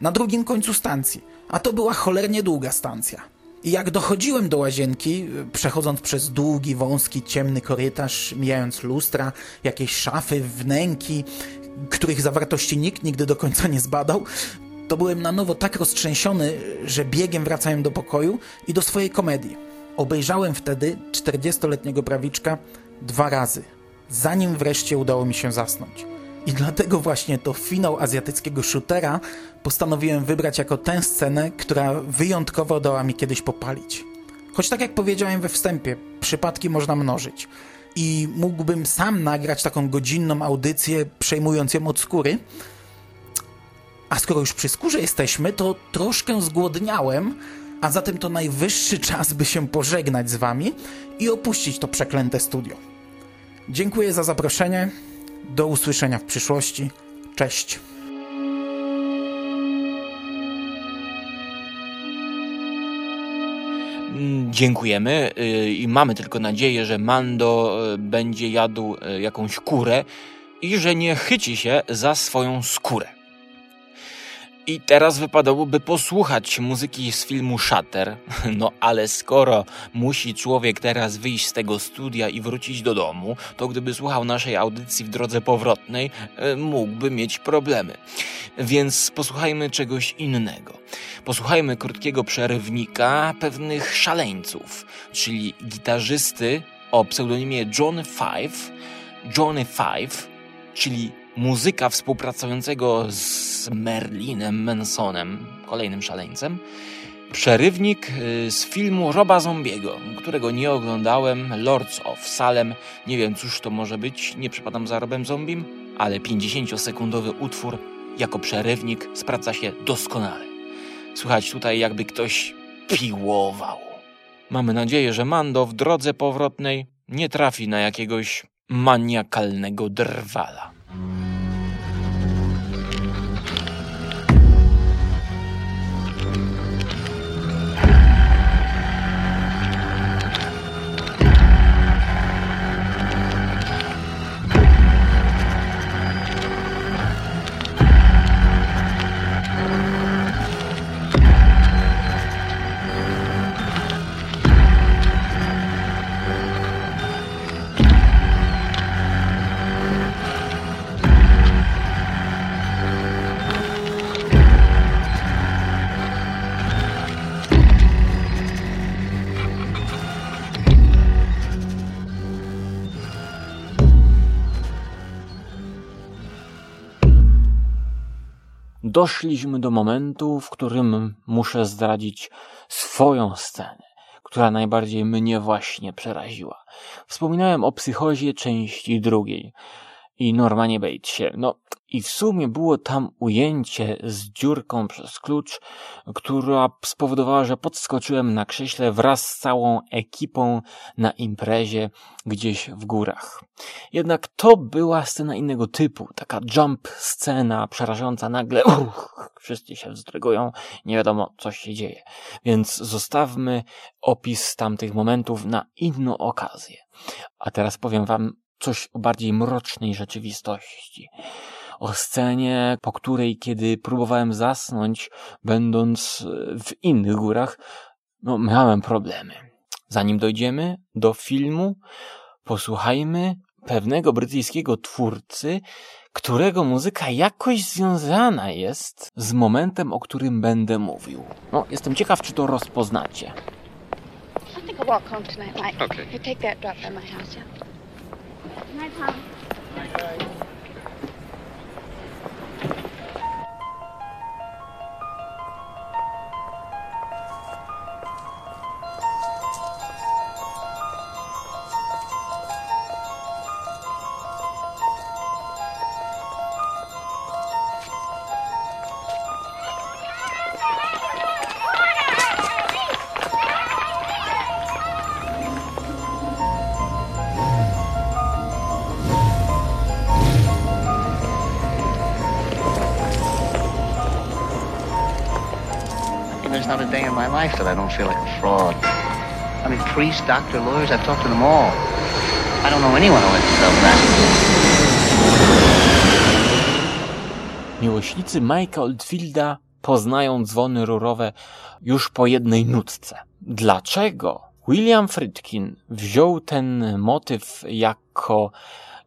na drugim końcu stacji. A to była cholernie długa stacja. I jak dochodziłem do łazienki, przechodząc przez długi, wąski, ciemny korytarz, mijając lustra, jakieś szafy, wnęki, których zawartości nikt nigdy do końca nie zbadał, to byłem na nowo tak roztrzęsiony, że biegiem wracałem do pokoju i do swojej komedii. Obejrzałem wtedy 40-letniego prawiczka dwa razy, zanim wreszcie udało mi się zasnąć. I dlatego właśnie to finał azjatyckiego shootera postanowiłem wybrać jako tę scenę, która wyjątkowo dała mi kiedyś popalić. Choć tak jak powiedziałem we wstępie, przypadki można mnożyć. I mógłbym sam nagrać taką godzinną audycję, przejmując ją od skóry. A skoro już przy skórze jesteśmy, to troszkę zgłodniałem, a zatem to najwyższy czas, by się pożegnać z wami i opuścić to przeklęte studio. Dziękuję za zaproszenie. Do usłyszenia w przyszłości. Cześć. Dziękujemy y, i mamy tylko nadzieję, że Mando y, będzie jadł y, jakąś kurę i że nie chyci się za swoją skórę. I teraz wypadałoby posłuchać muzyki z filmu Shutter. No ale skoro musi człowiek teraz wyjść z tego studia i wrócić do domu, to gdyby słuchał naszej audycji w drodze powrotnej, e, mógłby mieć problemy. Więc posłuchajmy czegoś innego. Posłuchajmy krótkiego przerywnika pewnych szaleńców, czyli gitarzysty o pseudonimie John Five, Johnny Five, czyli muzyka współpracującego z Merlinem Mansonem, kolejnym szaleńcem, przerywnik y, z filmu Roba Zombiego, którego nie oglądałem, Lords of Salem, nie wiem cóż to może być, nie przypadam za Robem Zombim, ale 50-sekundowy utwór jako przerywnik sprawdza się doskonale. Słychać tutaj jakby ktoś piłował. Mamy nadzieję, że Mando w drodze powrotnej nie trafi na jakiegoś maniakalnego drwala. Doszliśmy do momentu, w którym muszę zdradzić swoją scenę, która najbardziej mnie właśnie przeraziła. Wspominałem o psychozie części drugiej i Normanie Batesie. No i w sumie było tam ujęcie z dziurką przez klucz, która spowodowała, że podskoczyłem na krześle wraz z całą ekipą na imprezie gdzieś w górach. Jednak to była scena innego typu, taka jump scena przerażająca nagle, uch, wszyscy się wzdrygują, nie wiadomo co się dzieje. Więc zostawmy opis tamtych momentów na inną okazję. A teraz powiem wam coś o bardziej mrocznej rzeczywistości. O scenie, po której kiedy próbowałem zasnąć, będąc w innych górach, no miałem problemy. Zanim dojdziemy do filmu, posłuchajmy pewnego brytyjskiego twórcy, którego muzyka jakoś związana jest z momentem, o którym będę mówił. No, jestem ciekaw, czy to rozpoznacie. I think I'll walk home tonight, Mike. Okay. You take that drop by my house, yeah? 你爱 life that I don't feel like a fraud. I mean, priests, doctor, lawyers, I've talked to them all. I don't know anyone who lets themselves. Miłośnicy Mike'a Oldfielda poznają dzwony rurowe już po jednej nutce. Dlaczego William Friedkin wziął ten motyw jako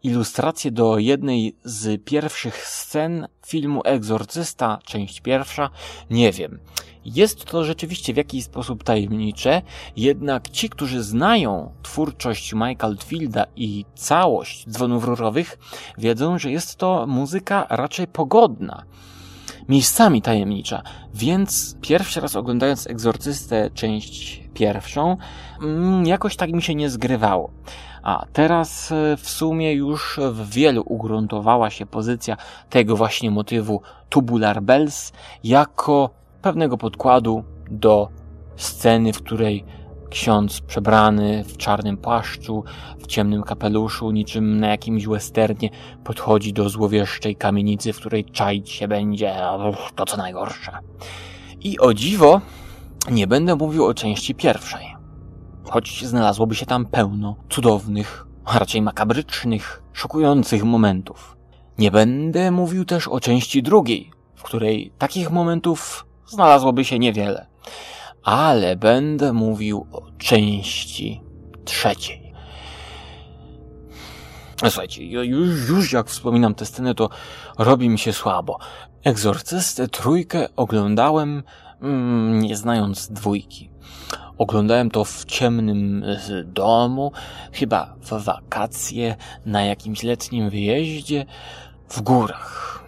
ilustrację do jednej z pierwszych scen filmu Egzorcysta, część pierwsza, nie wiem. Jest to rzeczywiście w jakiś sposób tajemnicze, jednak ci, którzy znają twórczość Michael Fielda i całość dzwonów rurowych, wiedzą, że jest to muzyka raczej pogodna miejscami tajemnicza. Więc pierwszy raz oglądając Egzorcystę, część pierwszą, mm, jakoś tak mi się nie zgrywało. A teraz e, w sumie już w wielu ugruntowała się pozycja tego właśnie motywu Tubular Bells jako pewnego podkładu do sceny, w której ksiądz przebrany w czarnym płaszczu, w ciemnym kapeluszu, niczym na jakimś westernie, podchodzi do złowieszczej kamienicy, w której czaić się będzie to co najgorsze. I o dziwo, nie będę mówił o części pierwszej, choć znalazłoby się tam pełno cudownych, raczej makabrycznych, szokujących momentów. Nie będę mówił też o części drugiej, w której takich momentów znalazłoby się niewiele. Ale będę mówił o części trzeciej. Słuchajcie, już, już jak wspominam tę scenę, to robi mi się słabo. Egzorcystę trójkę oglądałem mm, nie znając dwójki. Oglądałem to w ciemnym domu, chyba w wakacje, na jakimś letnim wyjeździe, w górach.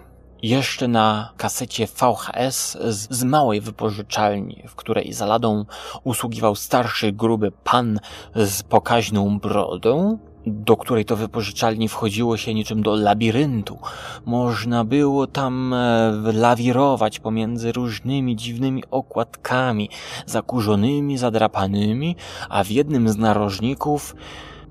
Jeszcze na kasecie VHS z, z małej wypożyczalni, w której za ladą usługiwał starszy, gruby pan z pokaźną brodą, do której to wypożyczalni wchodziło się niczym do labiryntu. Można było tam e, lawirować pomiędzy różnymi dziwnymi okładkami, zakurzonymi, zadrapanymi, a w jednym z narożników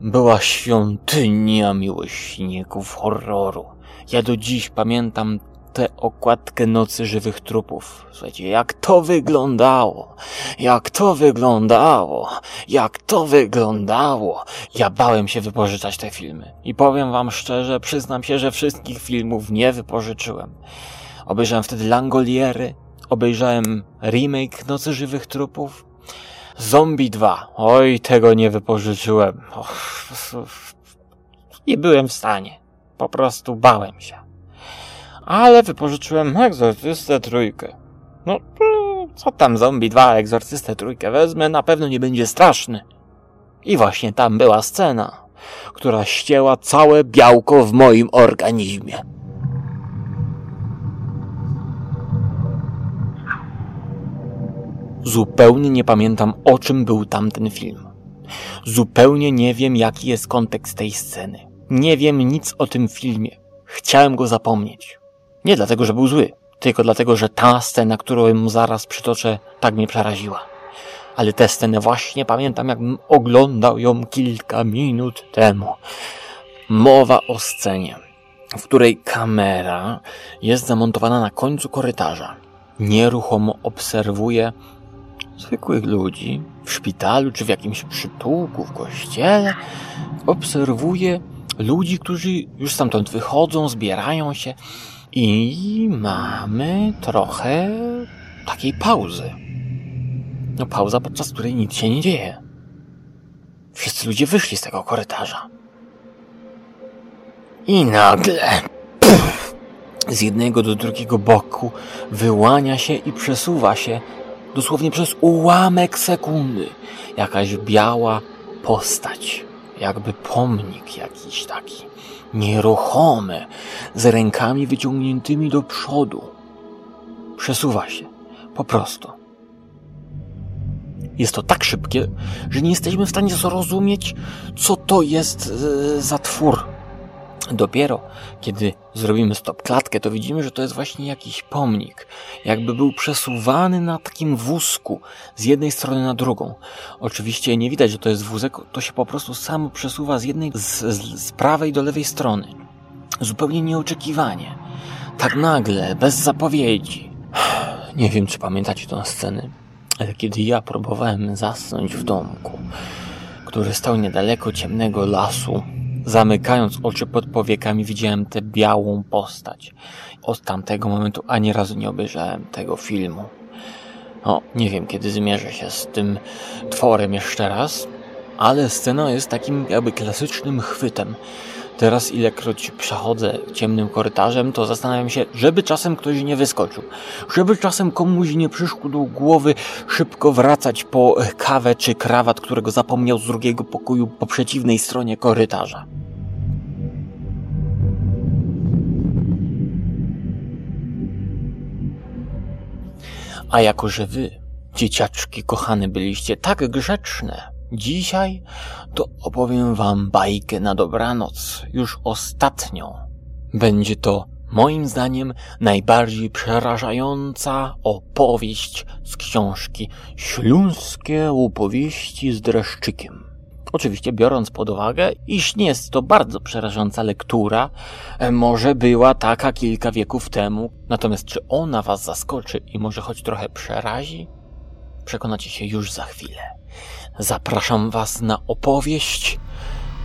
była świątynia miłośników horroru. Ja do dziś pamiętam tę okładkę Nocy Żywych Trupów. Słuchajcie, jak to wyglądało! Jak to wyglądało! Jak to wyglądało! Ja bałem się wypożyczać te filmy. I powiem wam szczerze, przyznam się, że wszystkich filmów nie wypożyczyłem. Obejrzałem wtedy Langoliery, obejrzałem remake Nocy Żywych Trupów, Zombie 2. Oj, tego nie wypożyczyłem. nie byłem w stanie. Po prostu bałem się ale wypożyczyłem Egzorcystę trójkę. No, co tam zombie 2, Egzorcystę trójkę wezmę, na pewno nie będzie straszny. I właśnie tam była scena, która ścięła całe białko w moim organizmie. Zupełnie nie pamiętam, o czym był tamten film. Zupełnie nie wiem, jaki jest kontekst tej sceny. Nie wiem nic o tym filmie. Chciałem go zapomnieć. Nie dlatego, że był zły, tylko dlatego, że ta scena, którą zaraz przytoczę, tak mnie przeraziła. Ale tę scenę właśnie pamiętam, jakbym oglądał ją kilka minut temu. Mowa o scenie, w której kamera jest zamontowana na końcu korytarza. Nieruchomo obserwuje zwykłych ludzi w szpitalu czy w jakimś przytułku, w kościele. Obserwuje ludzi, którzy już stamtąd wychodzą, zbierają się i mamy trochę takiej pauzy. No pauza, podczas której nic się nie dzieje. Wszyscy ludzie wyszli z tego korytarza. I nagle puf, z jednego do drugiego boku wyłania się i przesuwa się dosłownie przez ułamek sekundy jakaś biała postać, jakby pomnik jakiś taki nieruchome, z rękami wyciągniętymi do przodu. Przesuwa się, po prostu. Jest to tak szybkie, że nie jesteśmy w stanie zrozumieć, co to jest e, za twór. Dopiero kiedy zrobimy stop klatkę, to widzimy, że to jest właśnie jakiś pomnik. Jakby był przesuwany na takim wózku z jednej strony na drugą. Oczywiście nie widać, że to jest wózek, to się po prostu samo przesuwa z jednej, z, z, prawej do lewej strony. Zupełnie nieoczekiwanie. Tak nagle, bez zapowiedzi. Nie wiem, czy pamiętacie tę scenę, ale kiedy ja próbowałem zasnąć w domku, który stał niedaleko ciemnego lasu, Zamykając oczy pod powiekami widziałem tę białą postać. Od tamtego momentu ani razu nie obejrzałem tego filmu. No, nie wiem kiedy zmierzę się z tym tworem jeszcze raz, ale scena jest takim jakby klasycznym chwytem. Teraz ilekroć przechodzę ciemnym korytarzem, to zastanawiam się, żeby czasem ktoś nie wyskoczył. Żeby czasem komuś nie przyszło do głowy szybko wracać po kawę czy krawat, którego zapomniał z drugiego pokoju po przeciwnej stronie korytarza. A jako, że wy, dzieciaczki kochane, byliście tak grzeczne, Dzisiaj to opowiem wam bajkę na dobranoc, już ostatnią. Będzie to, moim zdaniem, najbardziej przerażająca opowieść z książki Śląskie opowieści z dreszczykiem. Oczywiście biorąc pod uwagę, iż nie jest to bardzo przerażająca lektura, e, może była taka kilka wieków temu, natomiast czy ona was zaskoczy i może choć trochę przerazi? Przekonacie się już za chwilę zapraszam Was na opowieść,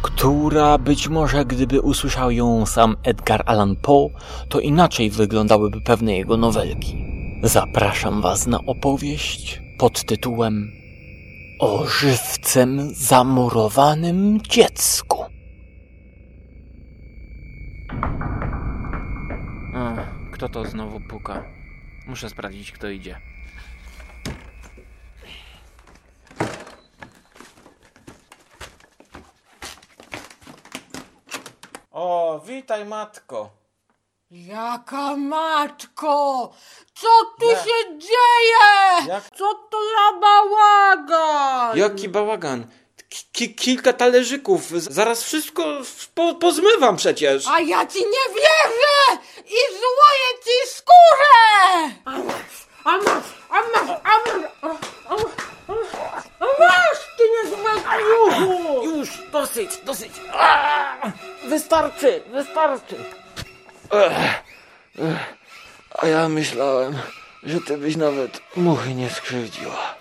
która być może gdyby usłyszał ją sam Edgar Allan Poe, to inaczej wyglądałyby pewne jego nowelki. Zapraszam Was na opowieść pod tytułem O żywcem zamurowanym dziecku. Kto to znowu puka? Muszę sprawdzić, kto idzie. O, witaj matko. Jaka matko! Co tu się dzieje? Jak- Co to za bałagan? Jaki bałagan. Ki- kilka talerzyków. Z- Zaraz wszystko po- pozmywam przecież. A ja ci nie wierzę! I złoję ci skórę! A masz, a masz, a masz, a masz, a- a- a- a masz, ty niezłe! Już, dosyć, dosyć. Wystarczy, wystarczy. A ja myślałem, że ty byś nawet muchy nie skrzywdziła.